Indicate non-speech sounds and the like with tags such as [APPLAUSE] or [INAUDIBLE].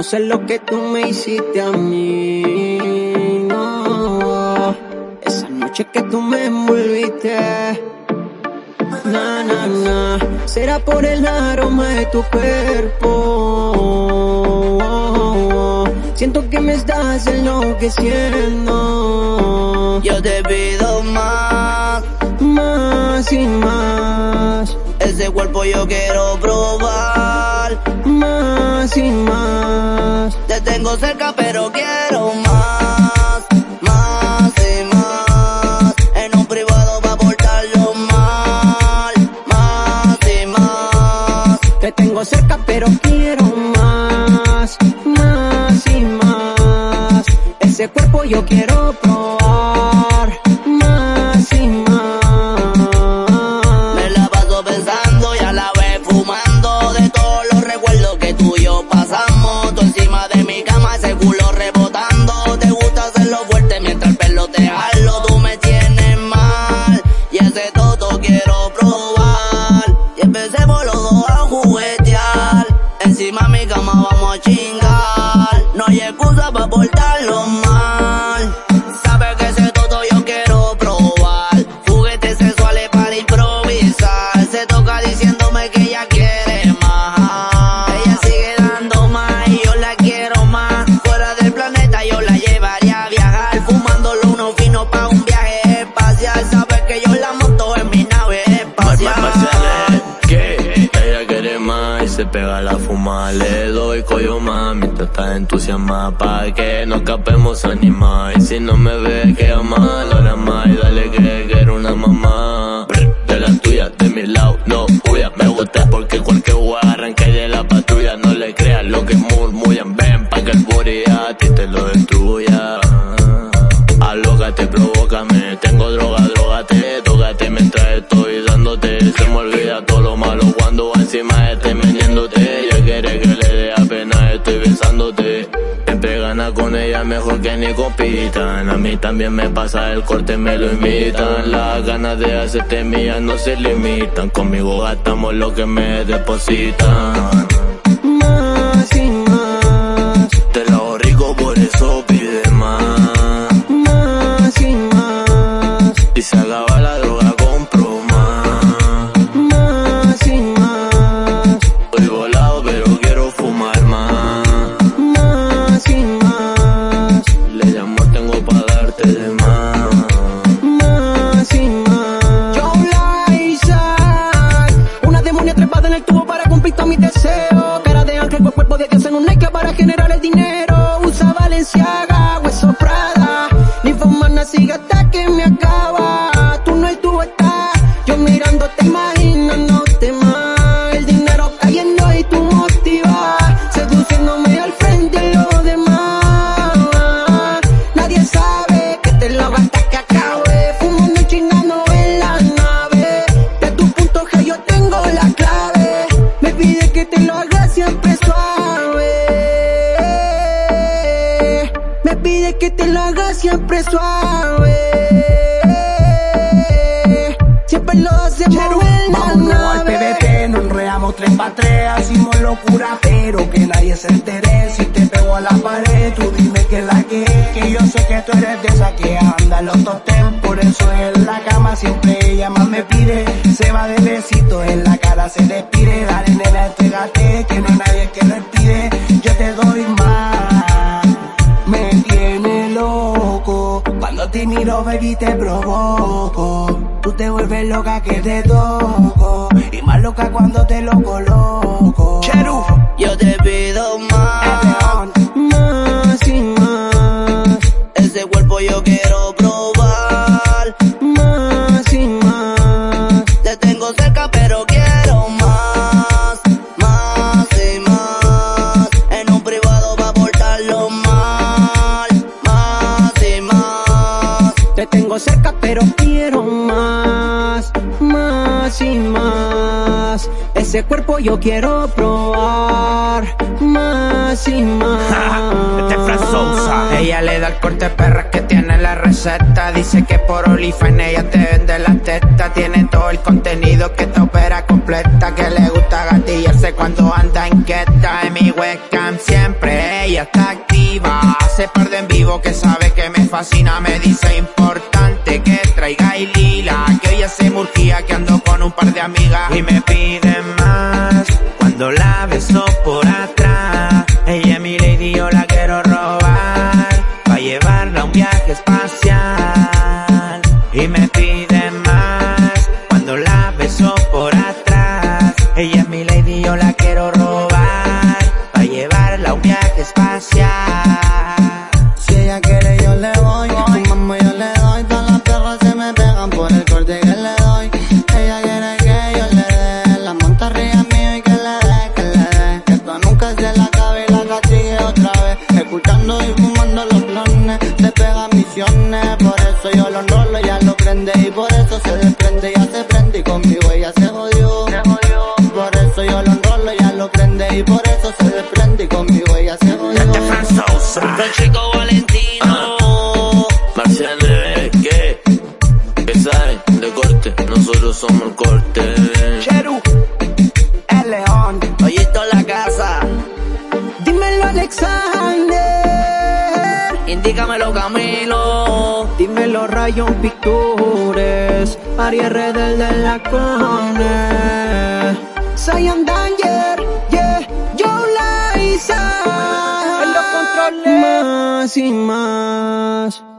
No sé lo que tú me hiciste a mí, no. Esa noche que tú me envolviste. Na, na, na. Será por el aroma de tu cuerpo. Siento que me estás enloqueciendo. Yo te pido más, Más y más. ese cuerpo yo quiero probar. Te tengo cerca pero quiero más, más y más. En un privado va a portarlo mal, más y más. Te tengo cerca pero quiero más, más y más. Ese cuerpo yo quiero probar, mientras el pega la fuma. Le doy coyo más mientras está entusiasmada pa' que no escapemos animar. Y si no me ve, queda mal, ahora más y dale que quiero ella mejor que ni compitan. A mí también me pasa el corte, me lo imitan. Las ganas de hacerte mía no se limitan. Conmigo gastamos lo que me depositan. Más y más, Te lo hago rico, por eso pide más. más y más, Y se acaba la droga, que te lo haga siempre suave. Siempre lo hacemos en la Vámonos al. PVP, nos enredamos tres pa' tres, hacemos locura, pero que nadie se entere. Si te pego a la pared, tú dime que la que que yo sé que tú eres de esa que anda en los totem, por eso en la cama siempre ella más me pide. Se va de besito en la cara, se despide, dale nena, entrégate, que no te provoco. Tú te vuelves loca que te toco, y más loca cuando te lo coloco. pero quiero más, más y más. Ese cuerpo yo quiero probar, más y [LAUGHS] este más. Ella le da el corte perra que tiene la receta. Dice que por OnlyFans ella te vende la testa. Tiene todo el contenido que te opera completa. Que le gusta gatillarse cuando anda inquieta. En mi webcam siempre ella está activa. Hace par de en vivo que sabe que me fascina. Me dice importa hace murgía que ando con un par de amigas y me piden más cuando la beso por ahí. Francisco Valentino. Marcianes, ¿qué? ¿Qué sabes de corte? Nosotros somos el corte. Cheru, el león. Ollito la casa. Dímelo, Alexander. Indícamelo, Camilo. Dímelo, Rayon Pictures. Ariel Redel de la Cone. Soy un danger. más y más.